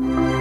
you